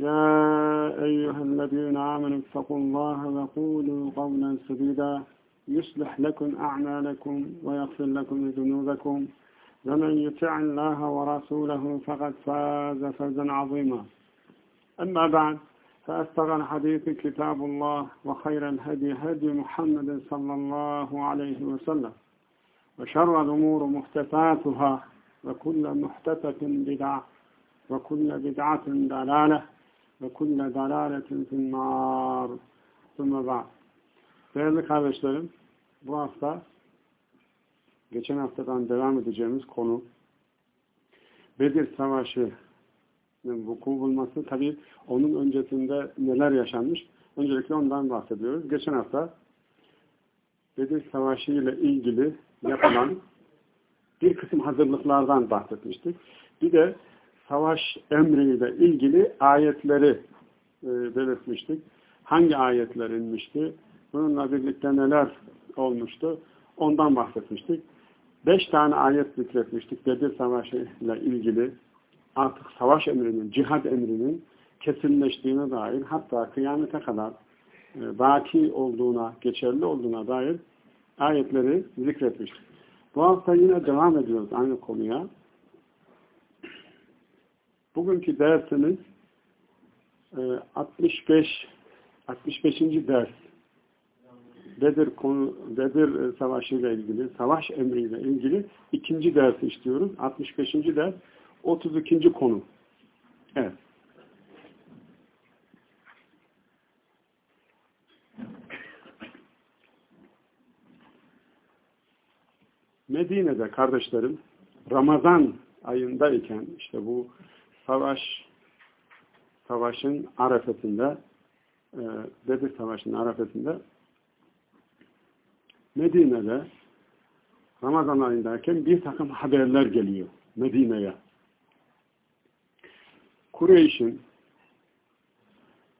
يا أيها الذين آمنوا اتقوا الله وقولوا قولا سديدا يصلح لكم أعمالكم ويغفر لكم ذنوبكم. ومن يطع الله ورسوله فقد فاز فوزا عظيما. أما بعد فأستغى الحديث كتاب الله وخير الهدي هدي محمد صلى الله عليه وسلم. وشر الأمور محدثاتها وكل محدثة بدعة وكل بدعة ضلالة ve kulle dalaletin finnar. Sümme ba'd. Değerli kardeşlerim, bu hafta geçen haftadan devam edeceğimiz konu Bedir Savaşı'nın vuku bulması. Tabi onun öncesinde neler yaşanmış? Öncelikle ondan bahsediyoruz. Geçen hafta Bedir Savaşı ile ilgili yapılan bir kısım hazırlıklardan bahsetmiştik. Bir de savaş emriyle ilgili ayetleri e, belirtmiştik. Hangi ayetler inmişti? Bununla birlikte neler olmuştu? Ondan bahsetmiştik. Beş tane ayet zikretmiştik. Bedir Savaşı ile ilgili artık savaş emrinin, cihad emrinin kesinleştiğine dair hatta kıyamete kadar e, baki olduğuna, geçerli olduğuna dair ayetleri zikretmiştik. Bu hafta yine devam ediyoruz aynı konuya. Bugünkü dersimiz 65 65. ders. Bedir konu Bedir Savaşı ile ilgili, savaş emriyle ilgili ikinci dersi işliyoruz. 65. ders 32. konu. Evet. Medine'de kardeşlerim Ramazan ayındayken işte bu savaş savaşın arefesinde e, Bedir Savaşı'nın arefesinde Medine'de Ramazan ayındayken bir takım haberler geliyor Medine'ye. Kureyş'in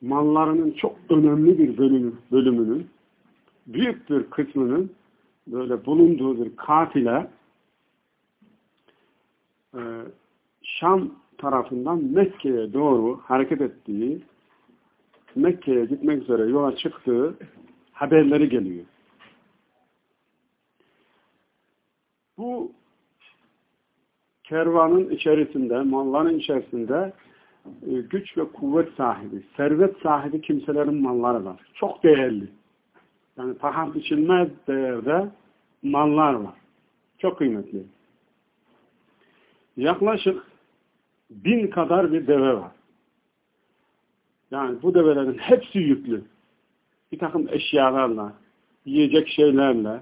mallarının çok önemli bir bölümü, bölümünün büyük bir kısmının böyle bulunduğu bir kafile e, Şam tarafından Mekke'ye doğru hareket ettiği, Mekke'ye gitmek üzere yola çıktığı haberleri geliyor. Bu kervanın içerisinde, malların içerisinde e, güç ve kuvvet sahibi, servet sahibi kimselerin malları var. Çok değerli. Yani paha biçilmez değerde mallar var. Çok kıymetli. Yaklaşık bin kadar bir deve var. Yani bu develerin hepsi yüklü. Bir takım eşyalarla, yiyecek şeylerle,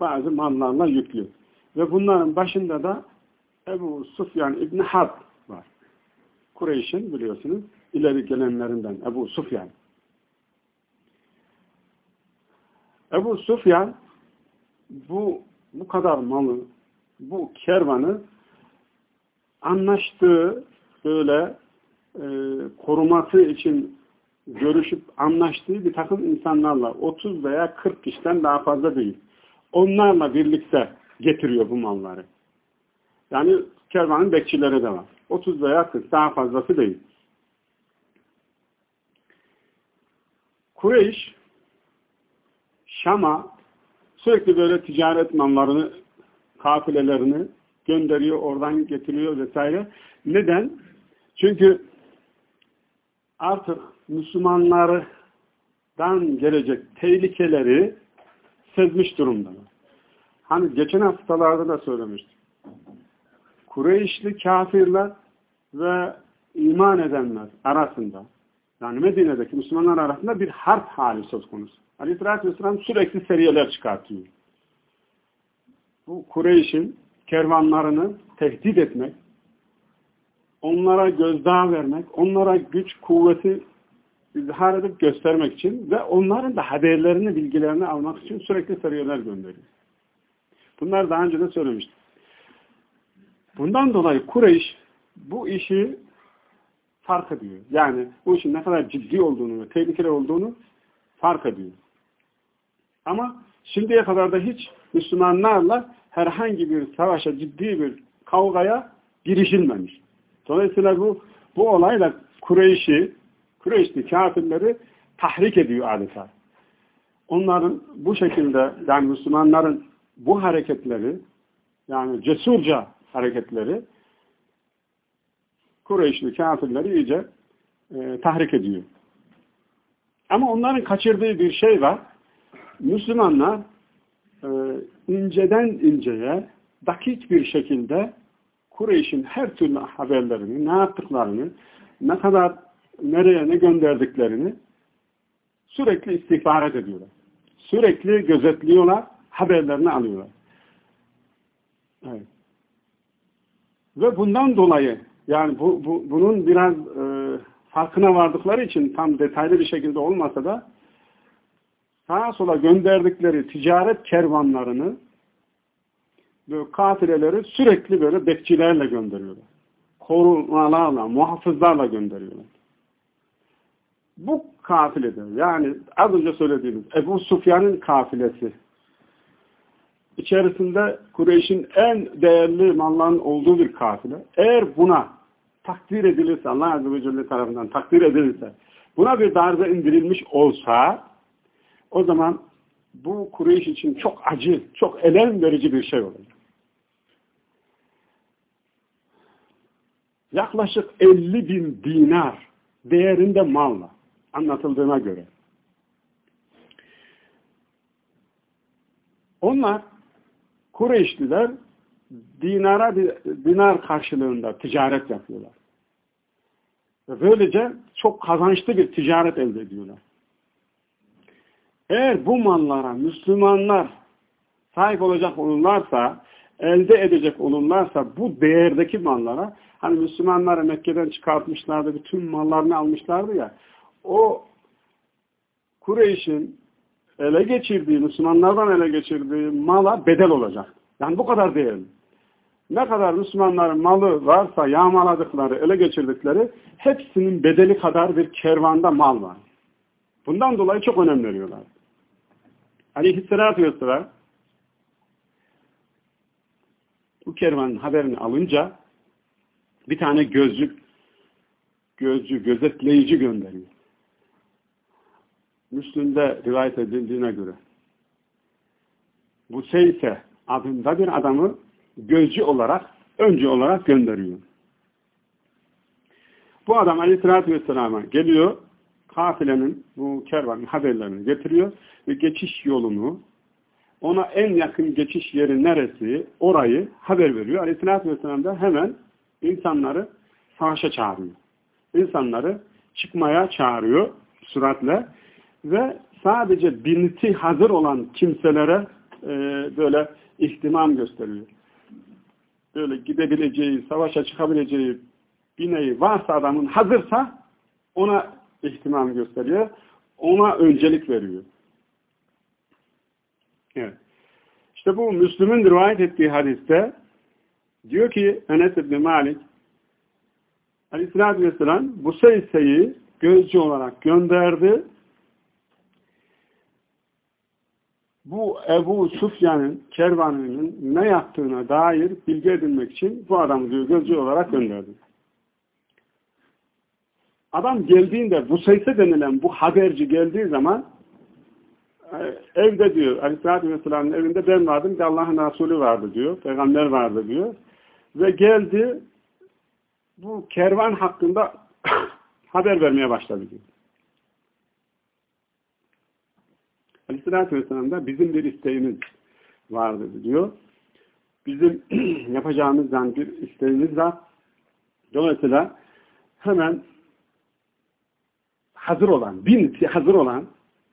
bazı mallarla yüklü. Ve bunların başında da Ebu Sufyan İbni Harb var. Kureyş'in biliyorsunuz ileri gelenlerinden Ebu Sufyan. Ebu Sufyan bu bu kadar malı, bu kervanı anlaştığı böyle e, koruması için görüşüp anlaştığı bir takım insanlarla 30 veya 40 kişiden daha fazla değil. Onlarla birlikte getiriyor bu malları. Yani kervanın bekçileri de var. 30 veya 40 daha fazlası değil. Kureyş Şam'a sürekli böyle ticaret mallarını kafilelerini gönderiyor, oradan getiriyor vesaire. Neden? Çünkü artık Müslümanlardan gelecek tehlikeleri sezmiş durumdalar. Hani geçen haftalarda da söylemiştim. Kureyşli kafirler ve iman edenler arasında yani Medine'deki Müslümanlar arasında bir harp hali söz konusu. Aleyhisselatü Vesselam sürekli seriyeler çıkartıyor. Bu Kureyş'in kervanlarını tehdit etmek, onlara gözdağı vermek, onlara güç, kuvveti izhar edip göstermek için ve onların da haberlerini, bilgilerini almak için sürekli seriyeler gönderiyor. Bunlar daha önce de söylemiştim. Bundan dolayı Kureyş bu işi fark ediyor. Yani bu işin ne kadar ciddi olduğunu ve tehlikeli olduğunu fark ediyor. Ama şimdiye kadar da hiç Müslümanlarla herhangi bir savaşa, ciddi bir kavgaya girişilmemiş. Dolayısıyla bu bu olayla Kureyş'i, Kureyşli kafirleri tahrik ediyor adeta. Onların bu şekilde yani Müslümanların bu hareketleri yani cesurca hareketleri Kureyşli kafirleri iyice e, tahrik ediyor. Ama onların kaçırdığı bir şey var. Müslümanlar e, inceden inceye dakik bir şekilde Kureyş'in her türlü haberlerini, ne yaptıklarını, ne kadar nereye ne gönderdiklerini sürekli istihbarat ediyorlar. Sürekli gözetliyorlar, haberlerini alıyorlar. Evet. Ve bundan dolayı yani bu, bu bunun biraz e, farkına vardıkları için tam detaylı bir şekilde olmasa da sağa sola gönderdikleri ticaret kervanlarını böyle kafileleri sürekli böyle bekçilerle gönderiyorlar. Korumalarla, muhafızlarla gönderiyorlar. Bu kafilede yani az önce söylediğimiz Ebu Sufyan'ın kafilesi içerisinde Kureyş'in en değerli malların olduğu bir kafile. Eğer buna takdir edilirse, Allah Azze ve Celle tarafından takdir edilirse, buna bir darbe indirilmiş olsa, o zaman bu Kureyş için çok acı, çok elem verici bir şey olacak. Yaklaşık 50 bin dinar değerinde malla anlatıldığına göre. Onlar Kureyşliler dinara dinar karşılığında ticaret yapıyorlar. Böylece çok kazançlı bir ticaret elde ediyorlar. Eğer bu mallara Müslümanlar sahip olacak olurlarsa, elde edecek olurlarsa bu değerdeki mallara, hani Müslümanları Mekke'den çıkartmışlardı, bütün mallarını almışlardı ya, o Kureyş'in ele geçirdiği, Müslümanlardan ele geçirdiği mala bedel olacak. Yani bu kadar değerli. Ne kadar Müslümanların malı varsa yağmaladıkları, ele geçirdikleri hepsinin bedeli kadar bir kervanda mal var. Bundan dolayı çok önem veriyorlar. Aleyhisselatü Vesselam bu kervanın haberini alınca bir tane gözcü, gözcü, gözetleyici gönderiyor. Müslüm'de rivayet edildiğine göre bu Seyse adında bir adamı gözcü olarak, öncü olarak gönderiyor. Bu adam aleyhissalatü vesselama geliyor, kafilenin, bu kervanın haberlerini getiriyor ve geçiş yolunu, ona en yakın geçiş yeri neresi, orayı haber veriyor. Aleyhissalatü vesselam da hemen insanları savaşa çağırıyor. İnsanları çıkmaya çağırıyor süratle ve sadece binti hazır olan kimselere e, böyle ihtimam gösteriyor. Böyle gidebileceği, savaşa çıkabileceği bir neyi varsa adamın hazırsa ona ihtimam gösteriyor. Ona öncelik veriyor. Evet. İşte bu Müslüm'ün rivayet ettiği hadiste diyor ki Enes İbni Malik Aleyhisselatü Vesselam bu seyseyi gözcü olarak gönderdi bu Ebu Sufyan'ın kervanının ne yaptığına dair bilgi edinmek için bu adamı diyor gözcü olarak gönderdi. Adam geldiğinde bu seyse denilen bu haberci geldiği zaman e, evde diyor Aleyhisselatü Vesselam'ın evinde ben vardım bir Allah'ın Resulü vardı diyor. Peygamber vardı diyor. Ve geldi bu kervan hakkında haber vermeye başladı diyor. Aleyhisselatü Vesselam da bizim bir isteğimiz, var dedi diyor. Bizim yapacağımızdan bir isteğimiz var. Dolayısıyla hemen hazır olan, bin hazır olan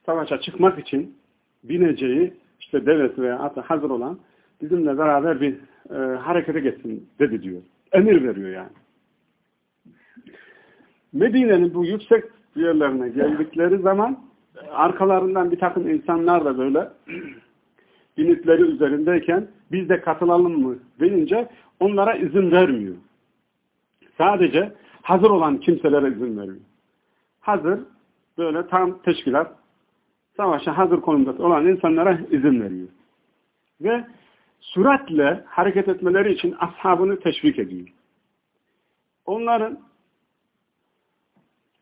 savaşa çıkmak için bineceği işte devesi veya atı hazır olan bizimle beraber bir e, harekete geçsin dedi diyor. Emir veriyor yani. Medine'nin bu yüksek yerlerine geldikleri zaman arkalarından bir takım insanlar da böyle binitleri üzerindeyken biz de katılalım mı deyince onlara izin vermiyor. Sadece hazır olan kimselere izin veriyor. Hazır böyle tam teşkilat savaşa hazır konumda olan insanlara izin veriyor. Ve süratle hareket etmeleri için ashabını teşvik ediyor. Onların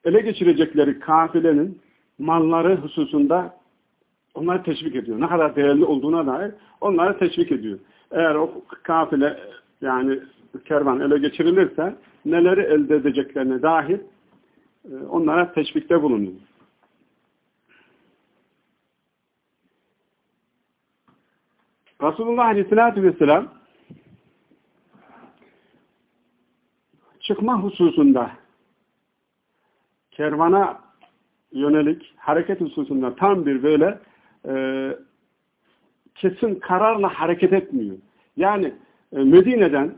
ele geçirecekleri kafilenin malları hususunda onları teşvik ediyor. Ne kadar değerli olduğuna dair onları teşvik ediyor. Eğer o kafile yani kervan ele geçirilirse neleri elde edeceklerine dair onlara teşvikte bulunuyor. Resulullah Aleyhisselatü Vesselam çıkma hususunda kervana yönelik hareket hususunda tam bir böyle e, kesin kararla hareket etmiyor. Yani e, Medine'den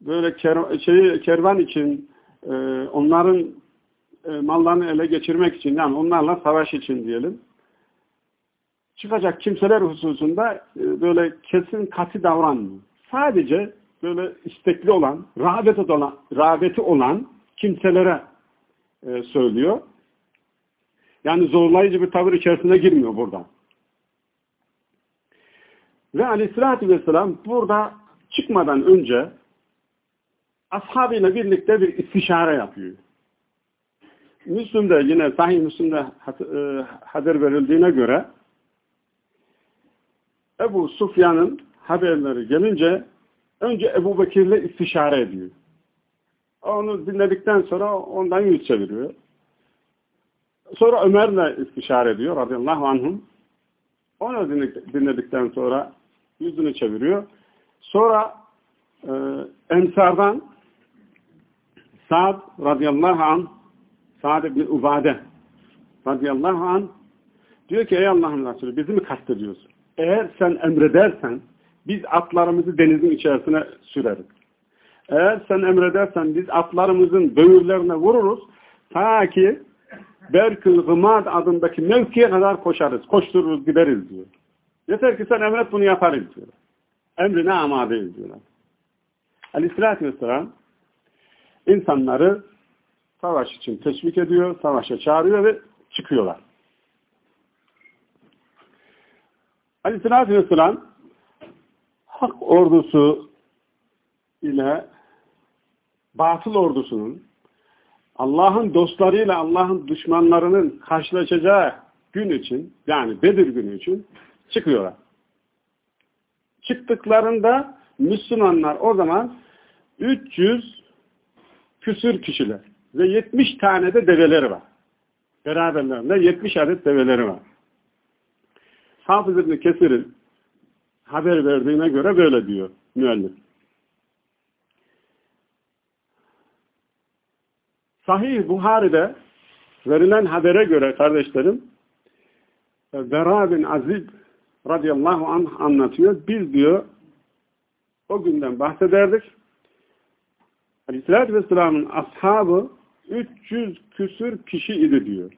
böyle ker, şey, kervan için e, onların e, mallarını ele geçirmek için yani onlarla savaş için diyelim çıkacak kimseler hususunda e, böyle kesin katı davranmıyor. Sadece böyle istekli olan, rağbeti olan, rağbeti olan kimselere e, söylüyor. Yani zorlayıcı bir tavır içerisine girmiyor burada. Ve aleyhissalatü vesselam burada çıkmadan önce ashabıyla birlikte bir istişare yapıyor. Müslüm'de yine sahih Müslüm'de e, haber verildiğine göre Ebu Sufyan'ın haberleri gelince önce Ebu Bekir'le istişare ediyor. Onu dinledikten sonra ondan yüz çeviriyor. Sonra Ömer'le istişare ediyor radıyallahu anhum. Onu dinledikten sonra yüzünü çeviriyor. Sonra e, Ensar'dan Sa'd radıyallahu anh Sa'd ibn Ubade radıyallahu anh diyor ki ey Allah'ın Resulü bizi mi kastediyorsun? Eğer sen emredersen biz atlarımızı denizin içerisine süreriz. Eğer sen emredersen biz atlarımızın böğürlerine vururuz ta ki Berkül Gımad adındaki mevkiye kadar koşarız, koştururuz, gideriz diyor. Yeter ki sen emret bunu yaparız diyor. Emrine amadeyiz diyorlar. Aleyhissalatü vesselam insanları savaş için teşvik ediyor, savaşa çağırıyor ve çıkıyorlar. Aleyhissalatü vesselam hak ordusu ile batıl ordusunun Allah'ın dostlarıyla Allah'ın düşmanlarının karşılaşacağı gün için yani Bedir günü için çıkıyorlar. Çıktıklarında Müslümanlar o zaman 300 küsür kişiler ve 70 tane de develeri var. Beraberlerinde 70 adet develeri var. Hafız İbni Kesir'in haber verdiğine göre böyle diyor müellif. Sahih Buhari'de verilen habere göre kardeşlerim Bera bin Azib radıyallahu anh anlatıyor. Biz diyor o günden bahsederdik. Aleyhisselatü Vesselam'ın ashabı 300 küsür kişi idi diyor.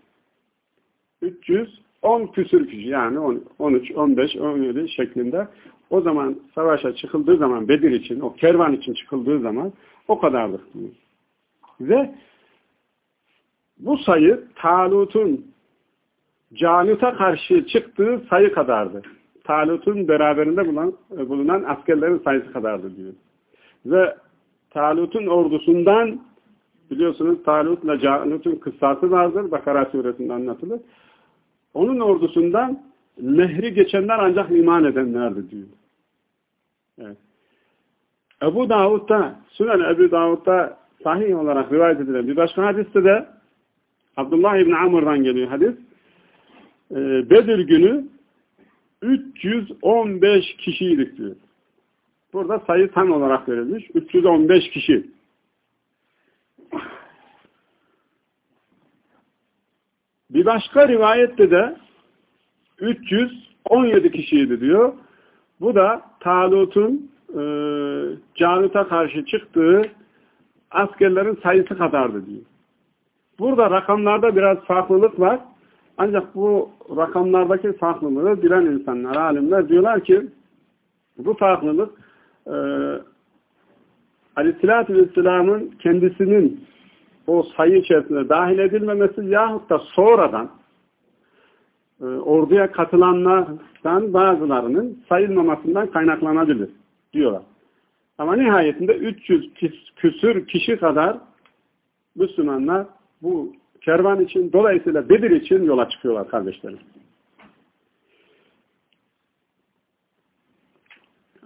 310 küsür kişi yani 13, 15, 17 şeklinde o zaman savaşa çıkıldığı zaman Bedir için, o kervan için çıkıldığı zaman o diyor. Ve bu sayı Talut'un Calut'a karşı çıktığı sayı kadardı. Talut'un beraberinde bulunan, bulunan askerlerin sayısı kadardı diyor. Ve Talut'un ordusundan biliyorsunuz Talut'la Calut'un kıssası vardır. Bakara suresinde anlatılır. Onun ordusundan nehri geçenler ancak iman edenlerdi diyor. Evet. Ebu Davud'da, Sünen Ebu Davud'da sahih olarak rivayet edilen bir başka hadiste de Abdullah İbni Amr'dan geliyor hadis. Ee, Bedir günü 315 kişiydik diyor. Burada sayı tam olarak verilmiş. 315 kişi. Bir başka rivayette de 317 kişiydi diyor. Bu da Talut'un e, Canut'a karşı çıktığı askerlerin sayısı kadardı diyor. Burada rakamlarda biraz farklılık var. Ancak bu rakamlardaki farklılığı bilen insanlar, alimler diyorlar ki bu farklılık e, Aleyhisselatü Vesselam'ın kendisinin o sayı içerisinde dahil edilmemesi yahut da sonradan e, orduya katılanlardan bazılarının sayılmamasından kaynaklanabilir diyorlar. Ama nihayetinde 300 küsür kişi kadar Müslümanlar bu kervan için, dolayısıyla Bedir için yola çıkıyorlar kardeşlerim.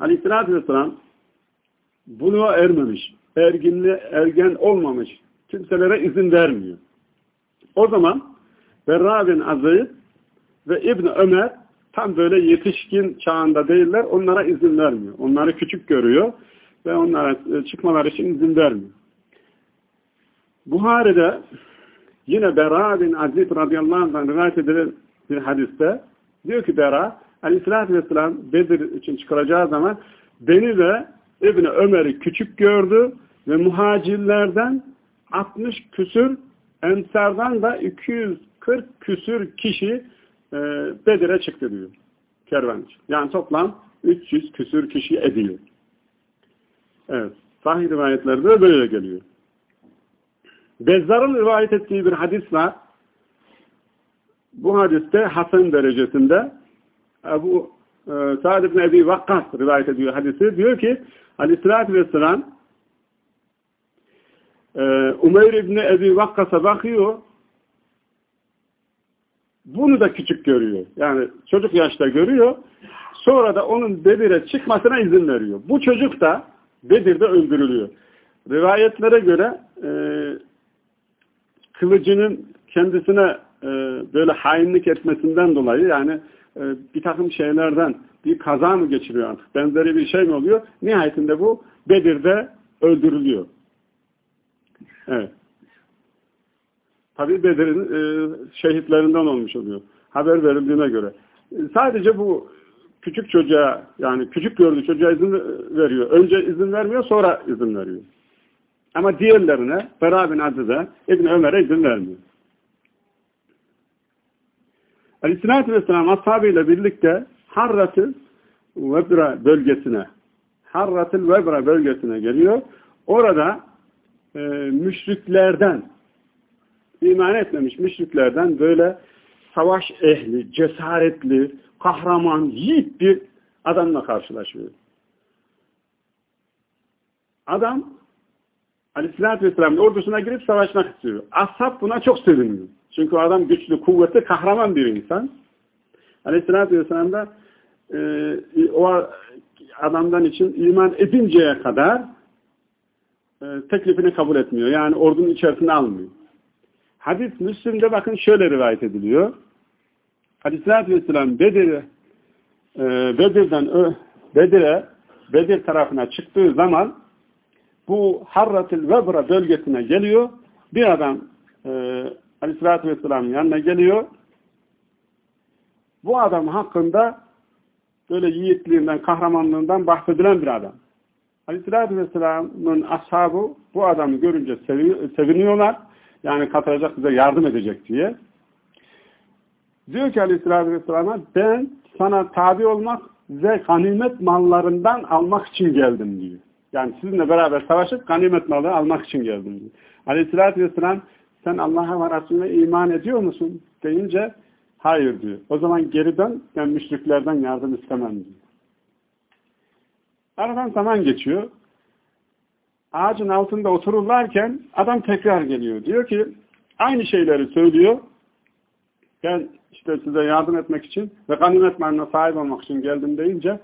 Aleyhisselatü Vesselam buluğa ermemiş, erginli, ergen olmamış kimselere izin vermiyor. O zaman Berra bin Aziz ve İbn Ömer tam böyle yetişkin çağında değiller. Onlara izin vermiyor. Onları küçük görüyor ve onlara e, çıkmaları için izin vermiyor. Buhari'de yine Bera bin Aziz radıyallahu anh'dan rivayet edilen bir hadiste diyor ki Bera aleyhissalatü vesselam Bedir için çıkaracağı zaman beni ve İbni Ömer'i küçük gördü ve muhacirlerden 60 küsür ensardan da 240 küsür kişi e, Bedir'e çıktı diyor. Kervan için. Yani toplam 300 küsür kişi ediyor. Evet. Sahih rivayetlerde böyle geliyor. Bezzar'ın rivayet ettiği bir hadis var. Bu hadiste Hasan derecesinde Ebu e, Sa'd ibn Ebi Vakkas rivayet ediyor hadisi. Diyor ki Aleyhisselatü Vesselam e, Umeyr ibn Ebi Vakkas'a bakıyor bunu da küçük görüyor. Yani çocuk yaşta görüyor. Sonra da onun Bedir'e çıkmasına izin veriyor. Bu çocuk da Bedir'de öldürülüyor. Rivayetlere göre e, kılıcının kendisine e, böyle hainlik etmesinden dolayı yani e, bir takım şeylerden bir kaza mı geçiriyor artık? Benzeri bir şey mi oluyor? Nihayetinde bu Bedir'de öldürülüyor. Evet. Tabi Bedir'in e, şehitlerinden olmuş oluyor. Haber verildiğine göre. E, sadece bu küçük çocuğa yani küçük gördüğü çocuğa izin veriyor. Önce izin vermiyor sonra izin veriyor. Ama diğerlerine Bera bin Aziz'e İbn Ömer'e izin vermiyor. Aleyhisselatü Vesselam ashabıyla birlikte Harrat'ı Vebra bölgesine Harrat'ın Vebra bölgesine geliyor. Orada e, müşriklerden iman etmemiş müşriklerden böyle savaş ehli, cesaretli, kahraman, yiğit bir adamla karşılaşıyor. Adam Aleyhisselatü Vesselam'ın ordusuna girip savaşmak istiyor. Ashab buna çok seviniyor. Çünkü adam güçlü, kuvvetli, kahraman bir insan. Aleyhisselatü Vesselam da e, o adamdan için iman edinceye kadar teklifini kabul etmiyor. Yani ordunun içerisine almıyor. Hadis Müslim'de bakın şöyle rivayet ediliyor. Aleyhisselatü Vesselam Bedir'e e, Bedir'den Bedir'e Bedir tarafına çıktığı zaman bu Harratil Vebra bölgesine geliyor. Bir adam e, Aleyhisselatü Vesselam'ın yanına geliyor. Bu adam hakkında böyle yiğitliğinden, kahramanlığından bahsedilen bir adam. Aleyhisselatü Vesselam'ın ashabı bu adamı görünce seviniyorlar. Yani katılacak bize yardım edecek diye. Diyor ki Aleyhisselatü Vesselam'a ben sana tabi olmak ve ganimet mallarından almak için geldim diyor. Yani sizinle beraber savaşıp ganimet malı almak için geldim diyor. Aleyhisselatü Vesselam sen Allah'a ve Resulüne iman ediyor musun? deyince hayır diyor. O zaman geri dön ben müşriklerden yardım istemem diyor. Aradan zaman geçiyor. Ağacın altında otururlarken adam tekrar geliyor. Diyor ki aynı şeyleri söylüyor. Ben işte size yardım etmek için ve ganimet malına sahip olmak için geldim deyince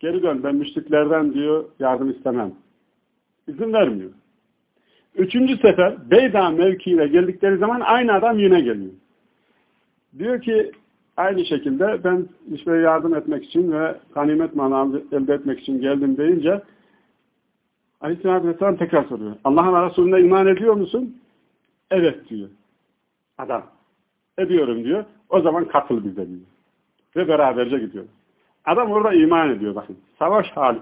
geri dön ben müşriklerden diyor yardım istemem. İzin vermiyor. Üçüncü sefer Beyda mevkiine geldikleri zaman aynı adam yine geliyor. Diyor ki aynı şekilde ben işte yardım etmek için ve ganimet malı elde etmek için geldim deyince Aleyhisselatü Vesselam tekrar soruyor. Allah'ın Resulüne iman ediyor musun? Evet diyor. Adam. Ediyorum diyor. O zaman katıl bize diyor. Ve beraberce gidiyor. Adam orada iman ediyor bakın. Savaş hali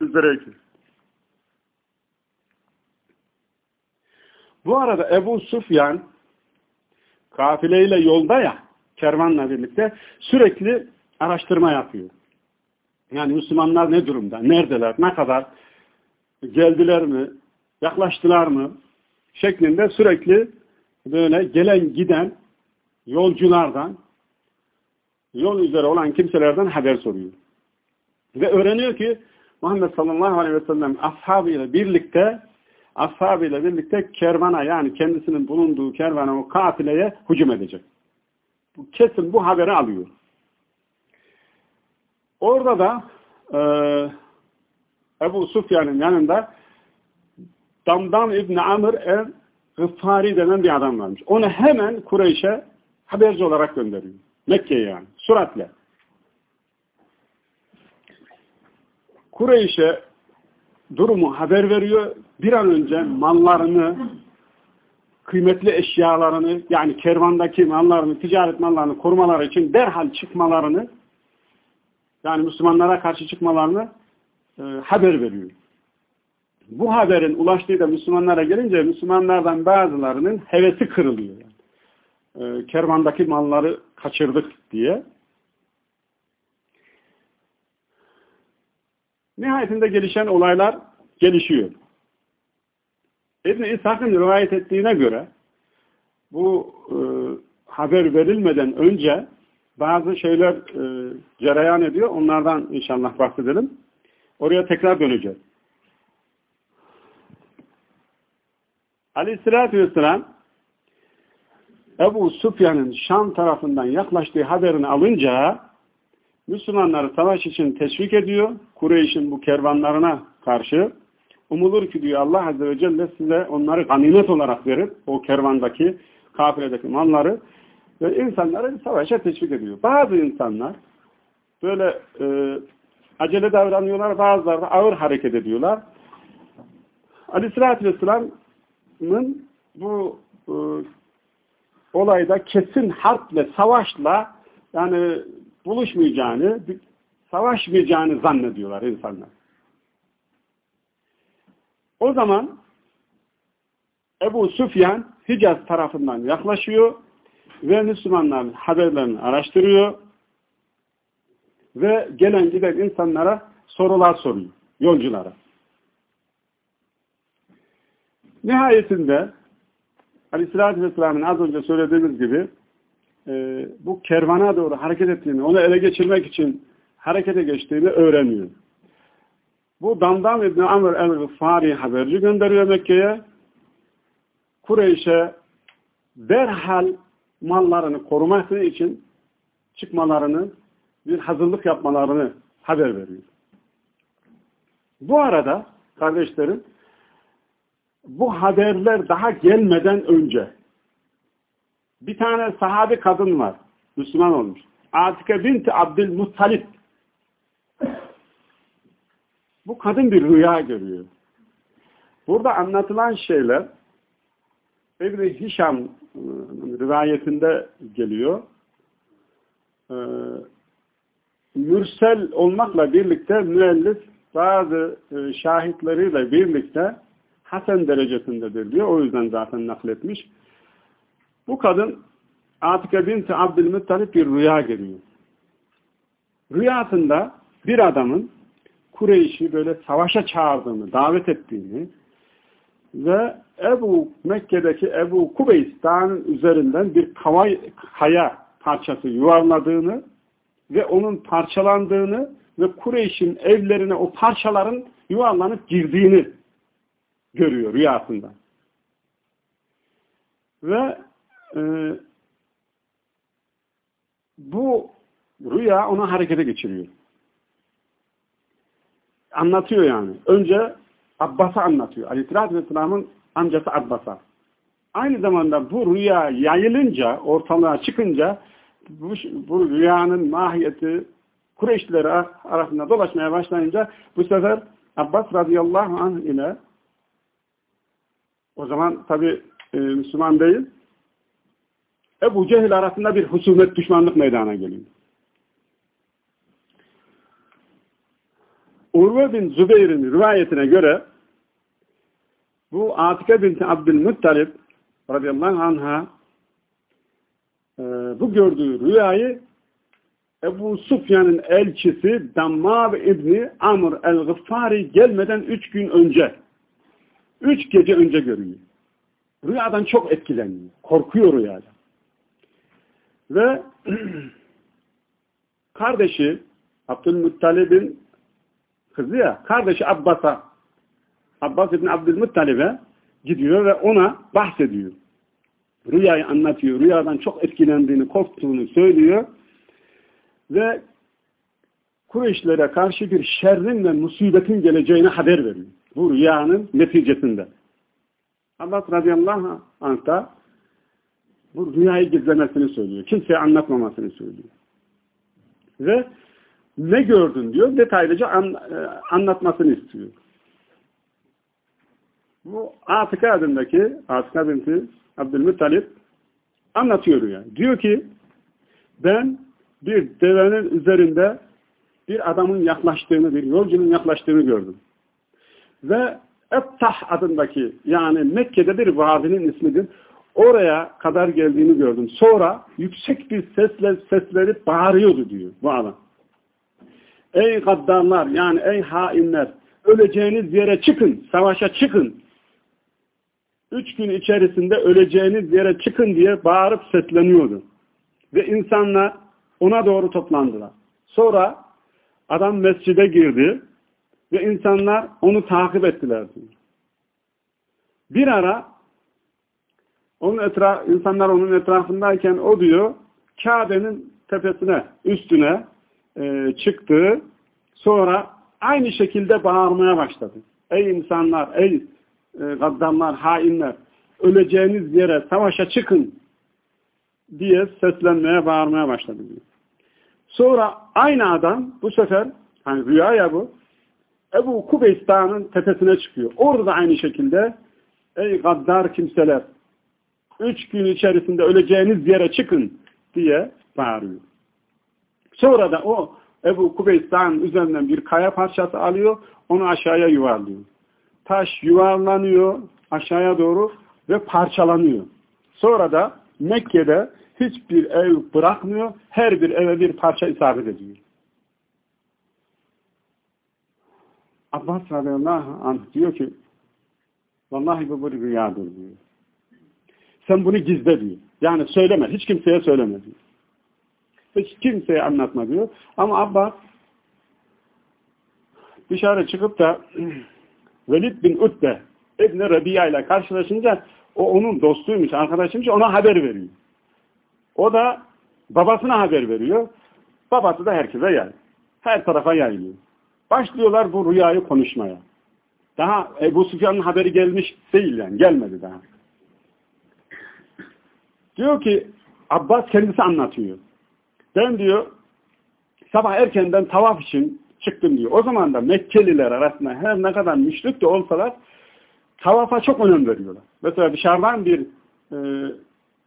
üzereyken. Bu arada Ebu Sufyan kafileyle yolda ya kervanla birlikte sürekli araştırma yapıyor. Yani Müslümanlar ne durumda? Neredeler? Ne kadar? Geldiler mi? Yaklaştılar mı? Şeklinde sürekli böyle gelen giden yolculardan yol üzere olan kimselerden haber soruyor. Ve öğreniyor ki Muhammed sallallahu aleyhi ve sellem ashabıyla birlikte ashabıyla birlikte kervana yani kendisinin bulunduğu kervana o kafileye hücum edecek. Kesin bu haberi alıyor. Orada da e, Ebu Sufyan'ın yanında Damdam İbni Amr el Gıffari denen bir adam varmış. Onu hemen Kureyş'e haberci olarak gönderiyor. Mekke'ye yani. Suratle. Kureyş'e durumu haber veriyor. Bir an önce mallarını, kıymetli eşyalarını, yani kervandaki mallarını, ticaret mallarını korumaları için derhal çıkmalarını, yani Müslümanlara karşı çıkmalarını e, haber veriyor. Bu haberin ulaştığı da Müslümanlara gelince Müslümanlardan bazılarının hevesi kırılıyor. Yani. E, kervandaki malları kaçırdık diye. Nihayetinde gelişen olaylar gelişiyor. İbn-i İshak'ın rivayet ettiğine göre bu e, haber verilmeden önce bazı şeyler e, cereyan ediyor. Onlardan inşallah bahsedelim. Oraya tekrar döneceğiz. Aleyhissalatü vesselam Ebu Sufyan'ın Şam tarafından yaklaştığı haberini alınca Müslümanları savaş için teşvik ediyor. Kureyş'in bu kervanlarına karşı. Umulur ki diyor Allah Azze ve Celle size onları ganimet olarak verip o kervandaki, kafiledeki malları ve insanları savaşa teşvik ediyor. Bazı insanlar böyle e, acele davranıyorlar, bazıları da ağır hareket ediyorlar. Aleyhisselatü Vesselam'ın bu e, olayda kesin harple, savaşla yani buluşmayacağını, savaşmayacağını zannediyorlar insanlar. O zaman Ebu Süfyan Hicaz tarafından yaklaşıyor ve Müslümanların haberlerini araştırıyor ve gelen giden insanlara sorular soruyor, yolculara. Nihayetinde Aleyhisselatü Vesselam'ın az önce söylediğimiz gibi e, bu kervana doğru hareket ettiğini, onu ele geçirmek için harekete geçtiğini öğreniyor. Bu Damdam İbni Amr el-Gıffari haberci gönderiyor Mekke'ye. Kureyş'e derhal mallarını koruması için çıkmalarını, bir hazırlık yapmalarını haber veriyor. Bu arada kardeşlerim bu haberler daha gelmeden önce bir tane sahabe kadın var. Müslüman olmuş. Atike binti Abdülmuttalip. Bu kadın bir rüya görüyor. Burada anlatılan şeyler İbn-i Hişam ıı, rivayetinde geliyor. Ee, mürsel olmakla birlikte müellif bazı ıı, şahitleriyle birlikte Hasan derecesindedir diyor. O yüzden zaten nakletmiş. Bu kadın Atike binti Abdülmuttalip bir rüya görüyor. Rüyasında bir adamın Kureyş'i böyle savaşa çağırdığını, davet ettiğini ve Ebu Mekke'deki Ebu Kubeys dağının üzerinden bir kavay, kaya parçası yuvarladığını ve onun parçalandığını ve Kureyş'in evlerine o parçaların yuvarlanıp girdiğini görüyor rüyasında. Ve e, bu rüya onu harekete geçiriyor. Anlatıyor yani. Önce Abbas'a anlatıyor. Aleyhisselatü Vesselam'ın amcası Abbas'a. Aynı zamanda bu rüya yayılınca, ortalığa çıkınca bu, bu rüyanın mahiyeti Kureyşliler arasında dolaşmaya başlayınca bu sefer Abbas radıyallahu anh ile o zaman tabi e, Müslüman değil Ebu Cehil arasında bir husumet düşmanlık meydana geliyor. Urve bin Zübeyir'in rivayetine göre bu Atike binti Abdülmuttalip radıyallahu anh'a e, bu gördüğü rüyayı Ebu Sufyan'ın elçisi Dammar İbni Amr el-Gıffari gelmeden üç gün önce üç gece önce görüyor. Rüyadan çok etkileniyor. Korkuyor rüyadan. Ve kardeşi Abdülmuttalib'in kızı ya kardeşi Abbas'a Abbas İbni Abdülmuttalib'e gidiyor ve ona bahsediyor. Rüyayı anlatıyor. Rüyadan çok etkilendiğini, korktuğunu söylüyor. Ve Kureyşlere karşı bir şerrin ve musibetin geleceğini haber veriyor. Bu rüyanın neticesinde. Abbas radıyallahu anh da bu rüyayı gizlemesini söylüyor. Kimseye anlatmamasını söylüyor. Ve ne gördün diyor. Detaylıca an, e, anlatmasını istiyor. Bu Atika adındaki Atika binti Abdülmuttalip anlatıyor yani. Diyor ki ben bir devenin üzerinde bir adamın yaklaştığını, bir yolcunun yaklaştığını gördüm. Ve Ettah adındaki yani Mekke'de bir vadinin ismidir. Oraya kadar geldiğini gördüm. Sonra yüksek bir sesle sesleri bağırıyordu diyor bu adam. Ey gaddarlar yani ey hainler öleceğiniz yere çıkın, savaşa çıkın. Üç gün içerisinde öleceğiniz yere çıkın diye bağırıp sesleniyordu. Ve insanlar ona doğru toplandılar. Sonra adam mescide girdi ve insanlar onu takip ettiler. Bir ara onun etraf, insanlar onun etrafındayken o diyor Kabe'nin tepesine, üstüne e, çıktı. Sonra aynı şekilde bağırmaya başladı. Ey insanlar, ey e, gaddanlar, hainler, öleceğiniz yere savaşa çıkın diye seslenmeye, bağırmaya başladı. Sonra aynı adam bu sefer, hani rüya ya bu, Ebu Kubeys Dağı'nın tepesine çıkıyor. Orada aynı şekilde ey gaddar kimseler, üç gün içerisinde öleceğiniz yere çıkın diye bağırıyor. Sonra da o Ebu Kubeys üzerinden bir kaya parçası alıyor, onu aşağıya yuvarlıyor. Taş yuvarlanıyor aşağıya doğru ve parçalanıyor. Sonra da Mekke'de hiçbir ev bırakmıyor, her bir eve bir parça isabet ediyor. Abbas radıyallahu anh diyor ki vallahi bu bir rüyadır diyor. Sen bunu gizle diyor. Yani söyleme. Hiç kimseye söyleme diyor. Hiç kimseye anlatma diyor. Ama Abbas dışarı çıkıp da Velid bin Utbe İbni Rabia ile karşılaşınca o onun dostuymuş, arkadaşıymış ona haber veriyor. O da babasına haber veriyor. Babası da herkese yayıyor. Her tarafa yayılıyor. Başlıyorlar bu rüyayı konuşmaya. Daha Ebu Süfyan'ın haberi gelmiş değil yani. Gelmedi daha. Diyor ki Abbas kendisi anlatıyor. Ben diyor sabah erkenden tavaf için çıktım diyor. O zaman da Mekkeliler arasında her ne kadar müşrik de olsalar tavafa çok önem veriyorlar. Mesela dışarıdan bir e,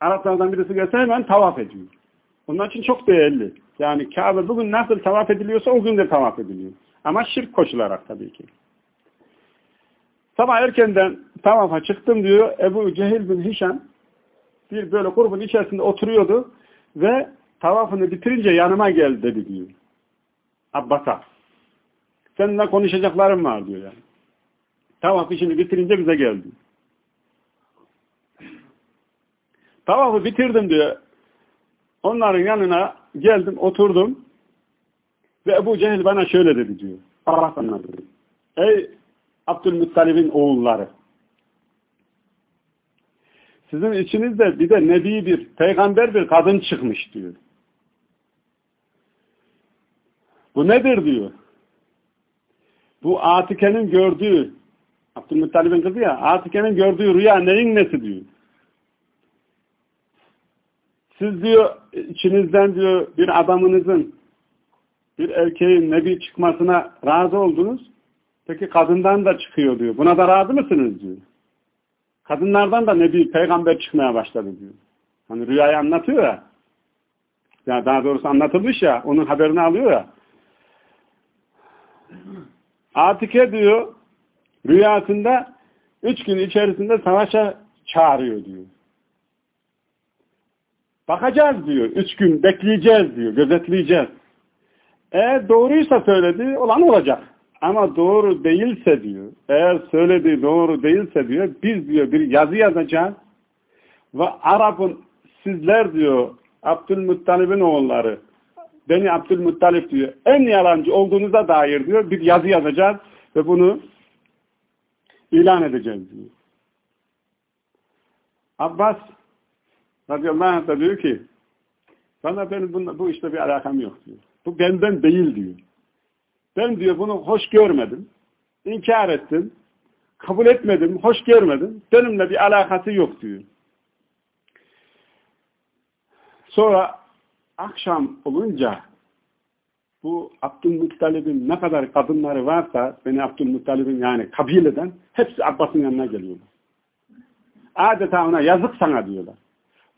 Araplardan birisi gelse hemen tavaf ediyor. Onun için çok değerli. Yani Kabe bugün nasıl tavaf ediliyorsa o gün de tavaf ediliyor. Ama şirk koşularak tabii ki. Sabah erkenden tavafa çıktım diyor Ebu Cehil bin Hişam bir böyle grubun içerisinde oturuyordu ve tavafını bitirince yanıma gel dedi diyor. Abbas'a. Seninle konuşacaklarım var diyor yani. Tavaf işini bitirince bize geldi. Tavafı bitirdim diyor. Onların yanına geldim, oturdum. Ve Ebu Cehil bana şöyle dedi diyor. Allah sana dedi. Ey Abdülmuttalib'in oğulları. Sizin içinizde bir de nebi bir, peygamber bir kadın çıkmış diyor. Bu nedir diyor. Bu Atike'nin gördüğü, Abdülmuttalib'in kızı ya, Atike'nin gördüğü rüya neyin nesi diyor. siz diyor içinizden diyor bir adamınızın bir erkeğin nebi çıkmasına razı oldunuz. Peki kadından da çıkıyor diyor. Buna da razı mısınız diyor. Kadınlardan da nebi peygamber çıkmaya başladı diyor. Hani rüyayı anlatıyor ya. Ya daha doğrusu anlatılmış ya. Onun haberini alıyor ya. Atike diyor rüyasında üç gün içerisinde savaşa çağırıyor diyor. Bakacağız diyor. Üç gün bekleyeceğiz diyor. Gözetleyeceğiz. Eğer doğruysa söylediği olan olacak. Ama doğru değilse diyor. Eğer söylediği doğru değilse diyor. Biz diyor bir yazı yazacağız. Ve Arap'ın sizler diyor Abdülmuttalib'in oğulları Beni Abdülmuttalip diyor. En yalancı olduğunuza dair diyor. Bir yazı yazacağız ve bunu ilan edeceğiz diyor. Abbas radıyallahu anh da diyor ki bana benim bununla, bu işte bir alakam yok diyor. Bu benden değil diyor. Ben diyor bunu hoş görmedim. İnkar ettim. Kabul etmedim. Hoş görmedim. Benimle bir alakası yok diyor. Sonra akşam olunca bu Abdülmuttalib'in ne kadar kadınları varsa beni Abdülmuttalib'in yani kabileden hepsi Abbas'ın yanına geliyorlar. Adeta ona yazık sana diyorlar.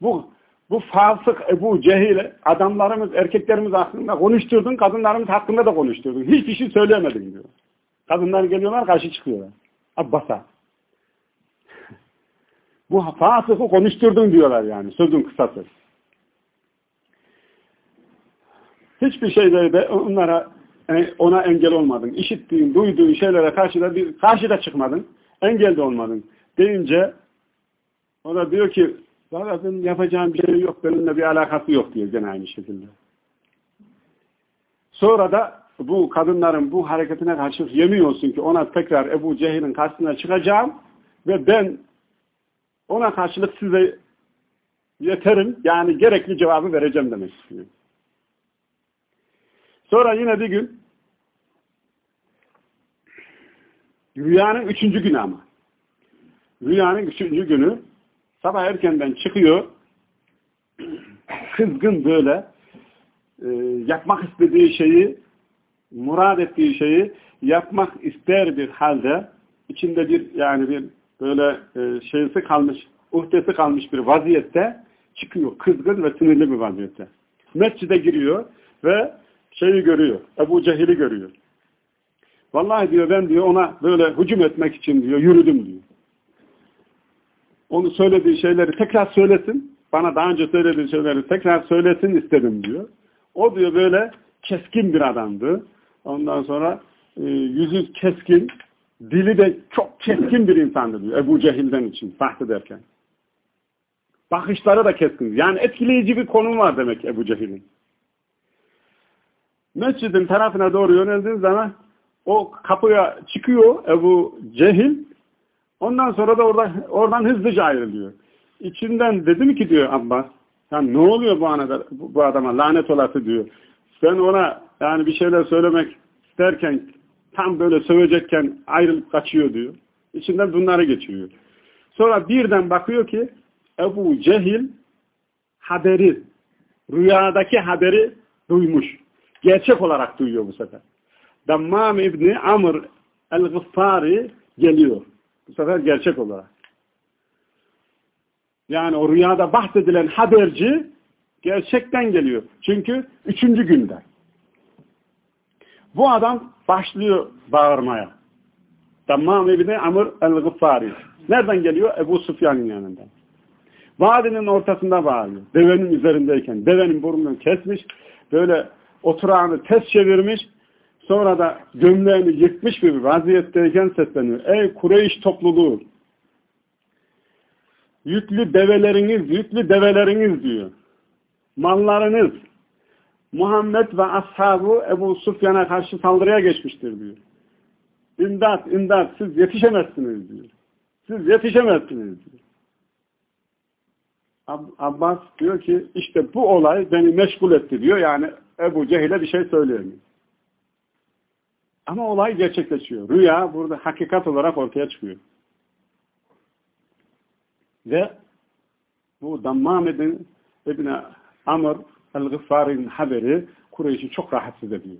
Bu bu fasık Ebu Cehil adamlarımız, erkeklerimiz hakkında konuşturdun, kadınlarımız hakkında da konuşturdun. Hiçbir şey söyleyemedin diyor. Kadınlar geliyorlar, karşı çıkıyorlar. Abbas'a. bu fasıkı konuşturdun diyorlar yani, sözün kısası. Hiçbir şeyde de onlara ona engel olmadın. İşittiğin, duyduğun şeylere karşı da bir karşıda çıkmadın. Engel de olmadın. Deyince o da diyor ki Zaten yapacağım bir şey yok, benimle bir alakası yok diyor gene aynı şekilde. Sonra da bu kadınların bu hareketine karşı yemin olsun ki ona tekrar Ebu Cehil'in karşısına çıkacağım ve ben ona karşılık size yeterim yani gerekli cevabı vereceğim demek istiyor. Sonra yine bir gün rüyanın üçüncü günü ama rüyanın üçüncü günü Sabah erkenden çıkıyor. Kızgın böyle e, yapmak istediği şeyi murad ettiği şeyi yapmak ister bir halde içinde bir yani bir böyle e, şeysi kalmış uhdesi kalmış bir vaziyette çıkıyor. Kızgın ve sinirli bir vaziyette. Mescide giriyor ve şeyi görüyor. Ebu Cehil'i görüyor. Vallahi diyor ben diyor ona böyle hücum etmek için diyor yürüdüm diyor onu söylediği şeyleri tekrar söylesin. Bana daha önce söylediği şeyleri tekrar söylesin istedim diyor. O diyor böyle keskin bir adamdı. Ondan sonra e, yüzü keskin, dili de çok keskin bir insandı diyor. Ebu Cehil'den için bahsederken. Bakışları da keskin. Yani etkileyici bir konum var demek Ebu Cehil'in. Mescidin tarafına doğru yöneldiğin zaman o kapıya çıkıyor Ebu Cehil Ondan sonra da orada, oradan hızlıca ayrılıyor. İçinden dedim ki diyor Abbas, ya ne oluyor bu, anada, bu adama lanet olası diyor. Ben ona yani bir şeyler söylemek isterken tam böyle sövecekken ayrılıp kaçıyor diyor. İçinden bunları geçiyor. Sonra birden bakıyor ki Ebu Cehil haberi, rüyadaki haberi duymuş. Gerçek olarak duyuyor bu sefer. Dammam İbni Amr el-Gıffari geliyor. Bu sefer gerçek olarak. Yani o rüyada bahsedilen haberci gerçekten geliyor. Çünkü üçüncü günde. Bu adam başlıyor bağırmaya. Tamam İbni Amr el-Gıffari. Nereden geliyor? Ebu Sufyan'ın yanından. Vadinin ortasında bağırıyor. Devenin üzerindeyken. Devenin burnunu kesmiş. Böyle oturağını ters çevirmiş. Sonra da gömleğini yıkmış bir vaziyetteyken sesleniyor. Ey Kureyş topluluğu! Yüklü develeriniz, yüklü develeriniz diyor. Mallarınız Muhammed ve ashabı Ebu Sufyan'a karşı saldırıya geçmiştir diyor. İmdat, imdat siz yetişemezsiniz diyor. Siz yetişemezsiniz diyor. Ab Abbas diyor ki işte bu olay beni meşgul etti diyor. Yani Ebu Cehil'e bir şey söyleyemiyor. Ama olay gerçekleşiyor. Rüya burada hakikat olarak ortaya çıkıyor. Ve bu Dammam ibn, ibn Amr el-Gıffari'nin haberi Kureyş'i çok rahatsız ediyor.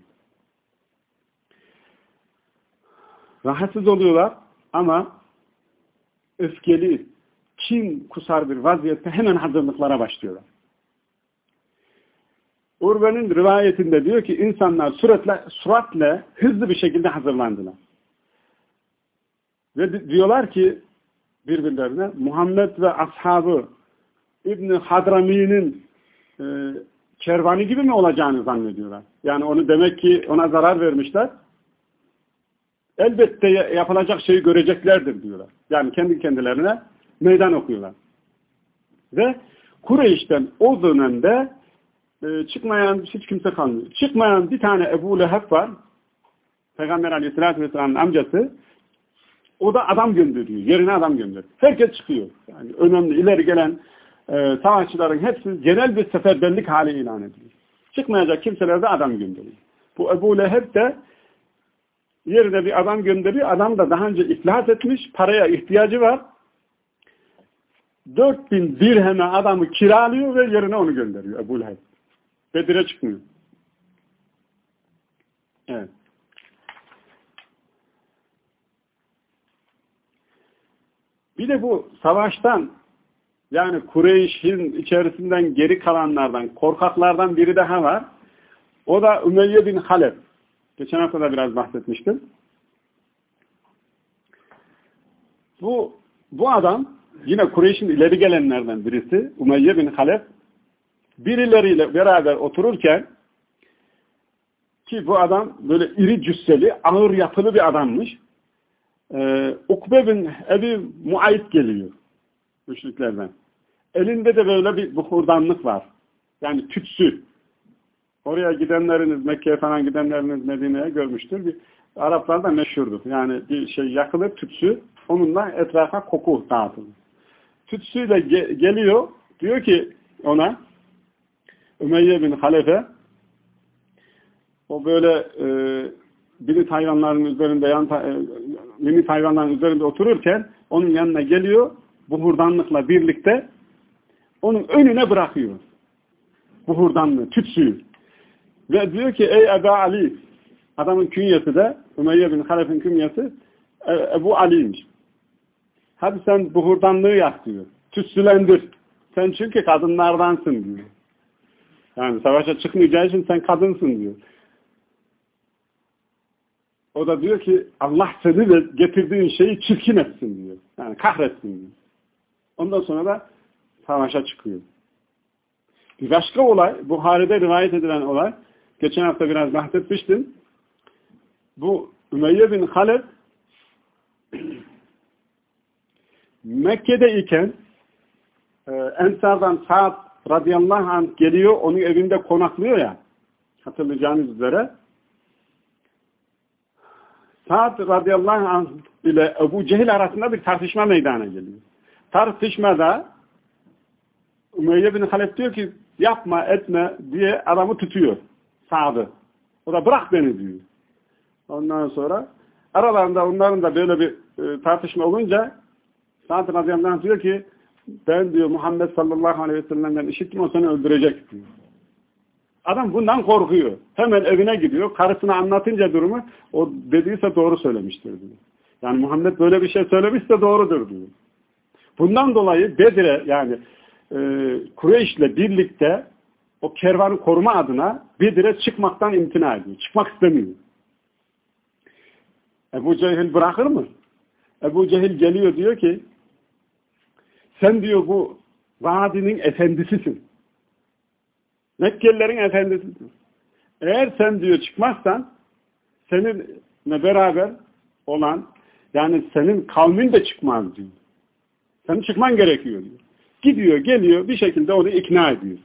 Rahatsız oluyorlar ama öfkeli, kim kusar bir vaziyette hemen hazırlıklara başlıyorlar. Urve'nin rivayetinde diyor ki insanlar süratle, süratle hızlı bir şekilde hazırlandılar. Ve diyorlar ki birbirlerine Muhammed ve ashabı İbni Hadrami'nin e, kervanı gibi mi olacağını zannediyorlar. Yani onu demek ki ona zarar vermişler. Elbette yapılacak şeyi göreceklerdir diyorlar. Yani kendi kendilerine meydan okuyorlar. Ve Kureyş'ten o dönemde e, çıkmayan hiç kimse kalmıyor. Çıkmayan bir tane Ebu Leheb var. Peygamber Aleyhisselatü Vesselam'ın amcası. O da adam gönderiyor. Yerine adam gönderiyor. Herkes çıkıyor. Yani önemli ileri gelen e, savaşçıların hepsi genel bir seferberlik hali ilan ediyor. Çıkmayacak kimseler de adam gönderiyor. Bu Ebu Leheb de yerine bir adam gönderiyor. Adam da daha önce iflas etmiş. Paraya ihtiyacı var. 4000 dirheme adamı kiralıyor ve yerine onu gönderiyor Ebu Leheb. Bedir'e çıkmıyor. Evet. Bir de bu savaştan yani Kureyş'in içerisinden geri kalanlardan, korkaklardan biri daha var. O da Ümeyye bin Halep. Geçen hafta da biraz bahsetmiştim. Bu, bu adam yine Kureyş'in ileri gelenlerden birisi. Ümeyye bin Halep birileriyle beraber otururken ki bu adam böyle iri cüsseli, ağır yapılı bir adammış. Ee, Ukbe bin Ebi Muayit geliyor. Müşriklerden. Elinde de böyle bir buhurdanlık var. Yani tütsü. Oraya gidenleriniz, Mekke'ye falan gidenleriniz Medine'ye görmüştür. Bir, Araplarda meşhurdur. Yani bir şey yakılır tütsü. Onunla etrafa koku dağıtılır. Tütsüyle ge geliyor. Diyor ki ona Ümeyye bin Halefe o böyle e, binit hayvanların üzerinde yan, e, binit hayvanların üzerinde otururken onun yanına geliyor buhurdanlıkla birlikte onun önüne bırakıyor. Buhurdanlığı, tütsüyü. Ve diyor ki ey Ebu Ali adamın künyesi de Ümeyye bin Halef'in künyesi e, Ebu Ali'ymiş. Hadi sen buhurdanlığı yak diyor. Tütsülendir. Sen çünkü kadınlardansın diyor. Yani savaşa çıkmayacağı için sen kadınsın diyor. O da diyor ki Allah seni de getirdiğin şeyi çirkin etsin diyor. Yani kahretsin diyor. Ondan sonra da savaşa çıkıyor. Bir başka olay, Buhari'de rivayet edilen olay, geçen hafta biraz bahsetmiştim. Bu Ümeyye bin Halef Mekke'de iken e, Ensar'dan Sa'd radıyallahu anh geliyor, onun evinde konaklıyor ya, hatırlayacağınız üzere. Sa'd radıyallahu anh ile Ebu Cehil arasında bir tartışma meydana geliyor. Tartışmada Ümeyye bin Halef diyor ki yapma etme diye adamı tutuyor. Sa'd'ı. O da bırak beni diyor. Ondan sonra aralarında onların da böyle bir e, tartışma olunca Sa'd radıyallahu anh diyor ki ben diyor Muhammed sallallahu aleyhi ve sellem'den işittim o seni öldürecek diyor. Adam bundan korkuyor. Hemen evine gidiyor. Karısına anlatınca durumu o dediyse doğru söylemiştir diyor. Yani Muhammed böyle bir şey söylemişse doğrudur diyor. Bundan dolayı Bedir'e yani e, Kureyş'le birlikte o kervanı koruma adına Bedir'e çıkmaktan imtina ediyor. Çıkmak istemiyor. Ebu Cehil bırakır mı? Ebu Cehil geliyor diyor ki sen diyor bu vadinin efendisisin. Mekkelilerin efendisisin. Eğer sen diyor çıkmazsan seninle beraber olan yani senin kavmin de çıkmaz diyor. Senin çıkman gerekiyor diyor. Gidiyor, geliyor, bir şekilde onu ikna ediyor.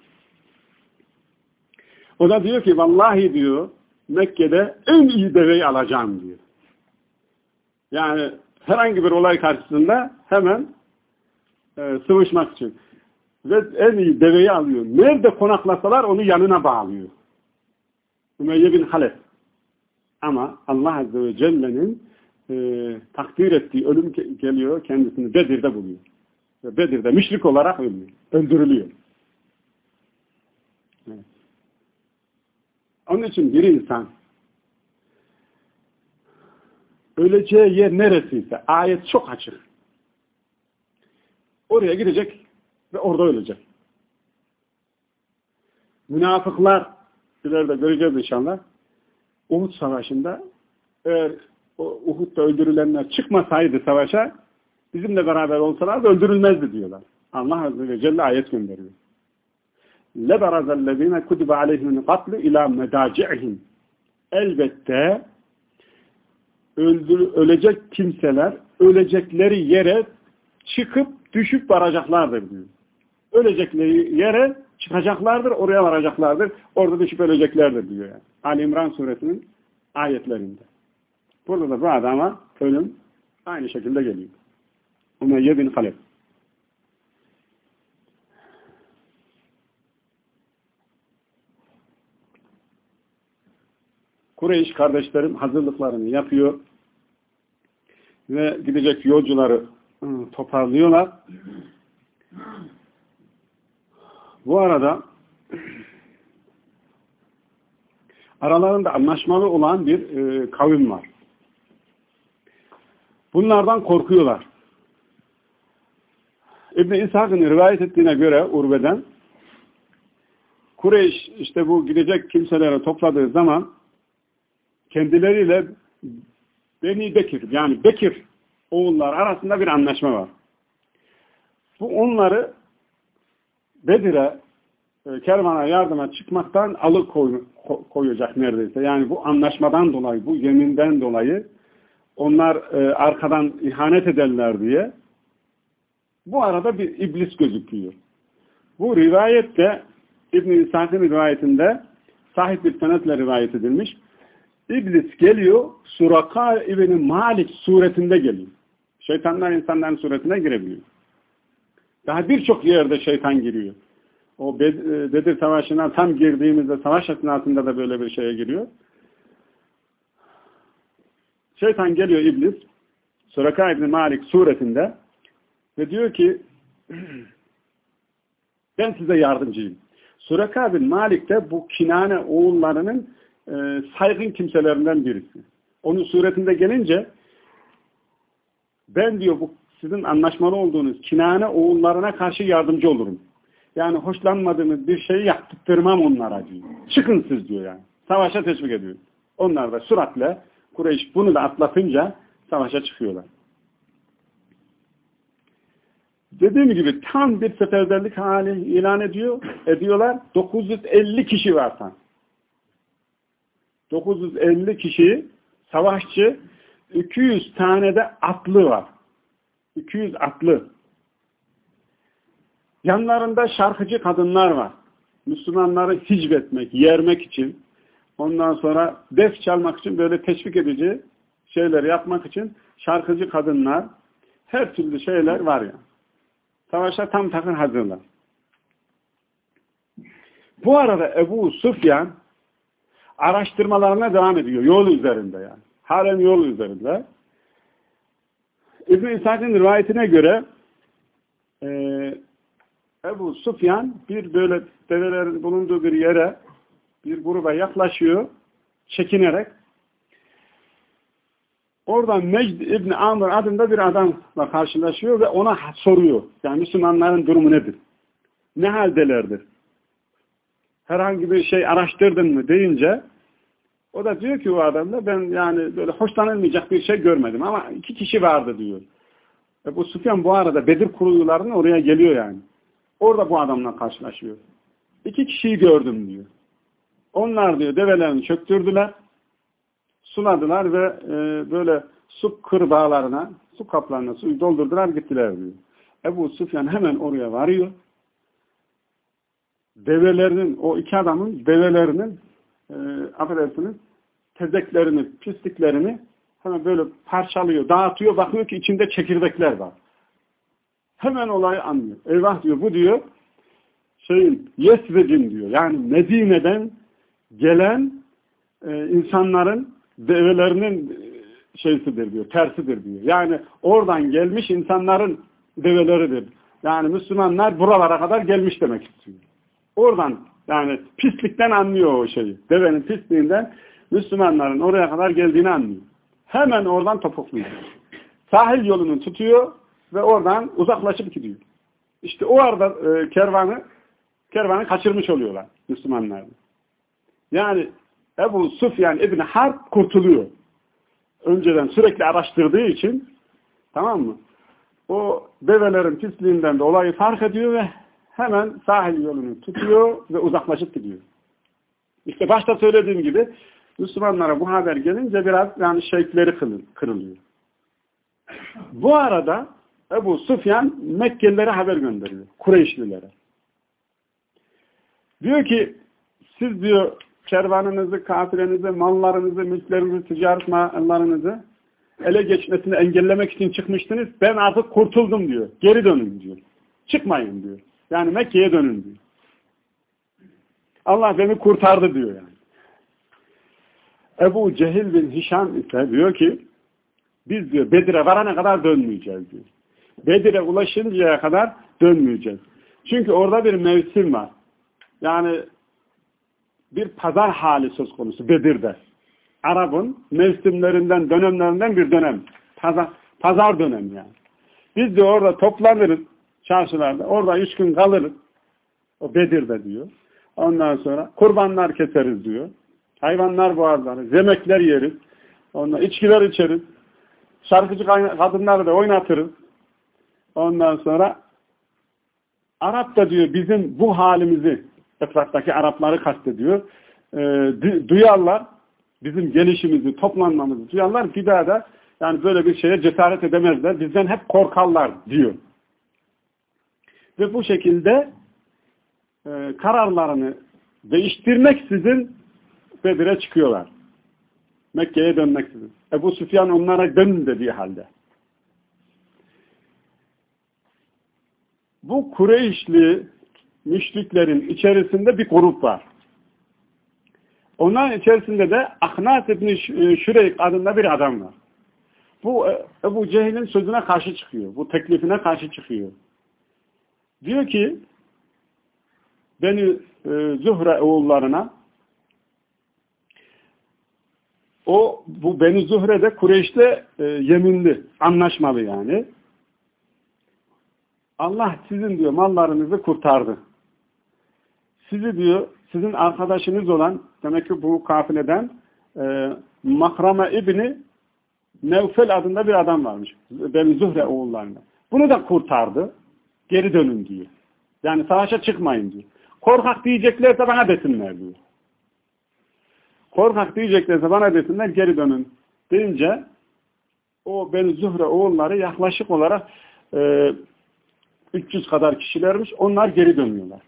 O da diyor ki vallahi diyor Mekke'de en iyi deveyi alacağım diyor. Yani herhangi bir olay karşısında hemen e, sıvışmak için. Ve en iyi deveyi alıyor. Nerede konaklasalar onu yanına bağlıyor. Ümeyye bin Halef. Ama Allah Azze ve Celle'nin e, takdir ettiği ölüm geliyor kendisini Bedir'de buluyor. Ve Bedir'de müşrik olarak ölüyor. Öldürülüyor. Onun için bir insan öleceği yer neresiyse ayet çok açık. Oraya gidecek ve orada ölecek. Münafıklar ileride göreceğiz inşallah. Uhud Savaşı'nda eğer o Uhud'da öldürülenler çıkmasaydı savaşa bizimle beraber olsalar da öldürülmezdi diyorlar. Allah Azze ve Celle ayet gönderiyor. لَبَرَزَ الَّذ۪ينَ كُتِبَ عَلَيْهِمْ قَتْلُ اِلٰى مَدَاجِعِهِمْ Elbette öldür, ölecek kimseler ölecekleri yere çıkıp düşüp varacaklardır diyor. Ölecekleri yere çıkacaklardır, oraya varacaklardır. Orada düşüp öleceklerdir diyor yani. Ali İmran suresinin ayetlerinde. Burada da bu adama ölüm aynı şekilde geliyor. Umeyye bin Halef. Kureyş kardeşlerim hazırlıklarını yapıyor ve gidecek yolcuları toparlıyorlar. Bu arada aralarında anlaşmalı olan bir e, kavim var. Bunlardan korkuyorlar. İbn-i İshak'ın rivayet ettiğine göre Urve'den Kureyş işte bu gidecek kimseleri topladığı zaman kendileriyle Beni Bekir yani Bekir oğullar arasında bir anlaşma var. Bu onları Bedir'e e, kervana yardıma çıkmaktan alıkoyacak neredeyse. Yani bu anlaşmadan dolayı, bu yeminden dolayı onlar e, arkadan ihanet ederler diye bu arada bir iblis gözüküyor. Bu rivayette İbn-i rivayetinde sahip bir senetle rivayet edilmiş. İblis geliyor, Suraka İbni Malik suretinde geliyor. Şeytanlar insanların suretine girebiliyor. Daha birçok yerde şeytan giriyor. O e, Bedir Savaşı'na tam girdiğimizde savaş esnasında da böyle bir şeye giriyor. Şeytan geliyor iblis Suraka İbni Malik suretinde ve diyor ki ben size yardımcıyım. Suraka bin Malik de bu Kinane oğullarının e, saygın kimselerinden birisi. Onun suretinde gelince ben diyor bu sizin anlaşmalı olduğunuz Kinane oğullarına karşı yardımcı olurum. Yani hoşlanmadığınız bir şeyi yaptırmam onlara diyor. Çıkın siz diyor yani. Savaşa teşvik ediyor. Onlar da süratle Kureyş bunu da atlatınca savaşa çıkıyorlar. Dediğim gibi tam bir seferberlik hali ilan ediyor, ediyorlar. 950 kişi var. 950 kişi savaşçı, 200 tane de atlı var. 200 atlı. Yanlarında şarkıcı kadınlar var. Müslümanları hicvetmek, yermek için, ondan sonra def çalmak için böyle teşvik edici şeyler yapmak için şarkıcı kadınlar, her türlü şeyler var ya. Yani. Tam takır hazırlar. Bu arada Ebu Sufyan araştırmalarına devam ediyor. Yol üzerinde yani. Halen yol üzerinde. İbn-i İshak'ın rivayetine göre e, Ebu Sufyan bir böyle develerin bulunduğu bir yere bir gruba yaklaşıyor çekinerek oradan Mecd İbni Amr adında bir adamla karşılaşıyor ve ona soruyor. Yani Müslümanların durumu nedir? Ne haldelerdir? Herhangi bir şey araştırdın mı deyince o da diyor ki o adamda ben yani böyle hoşlanılmayacak bir şey görmedim ama iki kişi vardı diyor. E bu Sufyan bu arada Bedir kurulularının oraya geliyor yani. Orada bu adamla karşılaşıyor. İki kişiyi gördüm diyor. Onlar diyor develerini çöktürdüler, suladılar ve e, böyle su kırbağlarına, su kaplarına suyu doldurdular gittiler diyor. Ebu Sufyan hemen oraya varıyor. Develerinin, o iki adamın develerinin e, affedersiniz tezeklerini, pisliklerini hemen böyle parçalıyor, dağıtıyor, bakıyor ki içinde çekirdekler var. Hemen olayı anlıyor. Eyvah diyor, bu diyor şeyin, Yesved'in diyor. Yani Medine'den gelen e, insanların develerinin e, şeysidir diyor, tersidir diyor. Yani oradan gelmiş insanların develeridir. Yani Müslümanlar buralara kadar gelmiş demek istiyor. Oradan Yani pislikten anlıyor o şeyi. Devenin pisliğinden Müslümanların oraya kadar geldiğini anlıyor. Hemen oradan topukluyor. Sahil yolunu tutuyor ve oradan uzaklaşıp gidiyor. İşte o arada e, kervanı kervanı kaçırmış oluyorlar Müslümanlar. Yani Ebu Sufyan İbni Harp kurtuluyor. Önceden sürekli araştırdığı için tamam mı? O develerin pisliğinden de olayı fark ediyor ve hemen sahil yolunu tutuyor ve uzaklaşıp gidiyor. İşte başta söylediğim gibi Müslümanlara bu haber gelince biraz yani şevkleri kırılıyor. Bu arada Ebu Sufyan Mekkelilere haber gönderiyor. Kureyşlilere. Diyor ki siz diyor kervanınızı, kafirenizi, mallarınızı, mülklerinizi, ticaret mallarınızı ele geçmesini engellemek için çıkmıştınız. Ben artık kurtuldum diyor. Geri dönün diyor. Çıkmayın diyor. Yani Mekke'ye dönün diyor. Allah beni kurtardı diyor yani. Ebu Cehil bin Hişam ise diyor ki biz diyor Bedir'e varana kadar dönmeyeceğiz diyor. Bedir'e ulaşıncaya kadar dönmeyeceğiz. Çünkü orada bir mevsim var. Yani bir pazar hali söz konusu Bedir'de. Arap'ın mevsimlerinden, dönemlerinden bir dönem. Pazar, pazar dönemi yani. Biz de orada toplanırız çarşılarda. Orada üç gün kalırız. O Bedir'de diyor. Ondan sonra kurbanlar keseriz diyor. Hayvanlar boğazlarız. Yemekler yeriz. Ondan içkiler içeriz. Şarkıcı kadınları da oynatırız. Ondan sonra Arap da diyor bizim bu halimizi etraftaki Arapları kastediyor. E, duyarlar bizim gelişimizi, toplanmamızı duyarlar. Bir daha da yani böyle bir şeye cesaret edemezler. Bizden hep korkarlar diyor. Ve bu şekilde e, kararlarını değiştirmek sizin Bedir'e çıkıyorlar. Mekke'ye dönmek sizin. Ebu Süfyan onlara dönün dediği halde. Bu Kureyşli müşriklerin içerisinde bir grup var. Onların içerisinde de Ahnas İbni e, Şüreyk adında bir adam var. Bu e, Ebu Cehil'in sözüne karşı çıkıyor. Bu teklifine karşı çıkıyor. Diyor ki beni e, Zühre oğullarına o bu Beni Zuhre'de Kureyş'te e, yeminli, anlaşmalı yani. Allah sizin diyor mallarınızı kurtardı. Sizi diyor sizin arkadaşınız olan demek ki bu kafileden e, Makrama İbni Nevfel adında bir adam varmış. Beni Zuhre oğullarında. Bunu da kurtardı. Geri dönün diyor. Yani savaşa çıkmayın diyor. Korkak diyeceklerse bana desinler diyor. Korkak diyeceklerse bana desinler geri dönün deyince o Beni Zuhre oğulları yaklaşık olarak e, 300 kadar kişilermiş. Onlar geri dönüyorlar.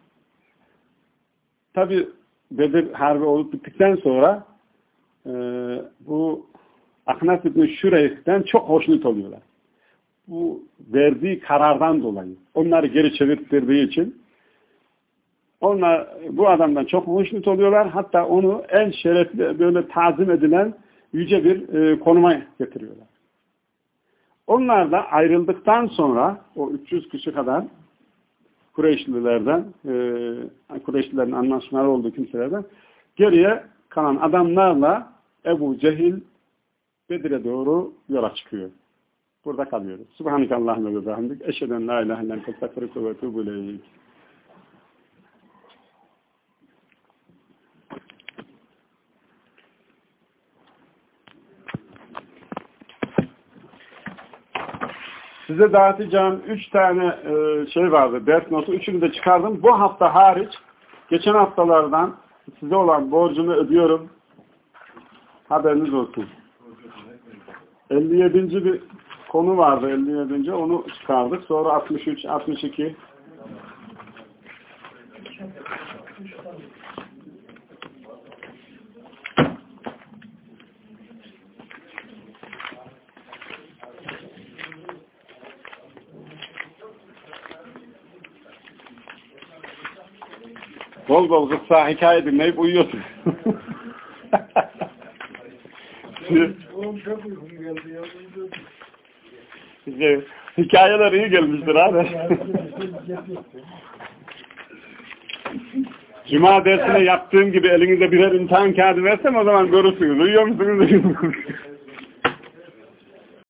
Tabi Bedir Harbi olup bittikten sonra e, bu Aknas İbni Şüreyh'ten çok hoşnut oluyorlar. Bu verdiği karardan dolayı. Onları geri çevirttirdiği için onlar bu adamdan çok hoşnut oluyorlar. Hatta onu en şerefli, böyle tazim edilen yüce bir e, konuma getiriyorlar. Onlar da ayrıldıktan sonra o 300 kişi kadar Kureyşlilerden, e, Kureyşlilerin anlaşmaları olduğu kimselerden geriye kalan adamlarla Ebu Cehil Bedir'e doğru yola çıkıyor. Burada kalıyoruz. Subhaneke Allahümme ve bihamdik. Eşheden la ilahe illen kestagfiruke ve ileyk. Size dağıtacağım üç tane e, şey vardı, ders notu. Üçünü de çıkardım. Bu hafta hariç, geçen haftalardan size olan borcumu ödüyorum. Haberiniz olsun. 57. bir konu vardı 57. Onu çıkardık. Sonra 63, 62. Bol bol kısa hikaye dinleyip uyuyorsun. Oğlum çok uykum geldi ya. Hikayeler iyi gelmiştir abi. Cuma dersine yaptığım gibi elinize birer imtihan kağıdı versem o zaman görürsünüz. Uyuyor musunuz?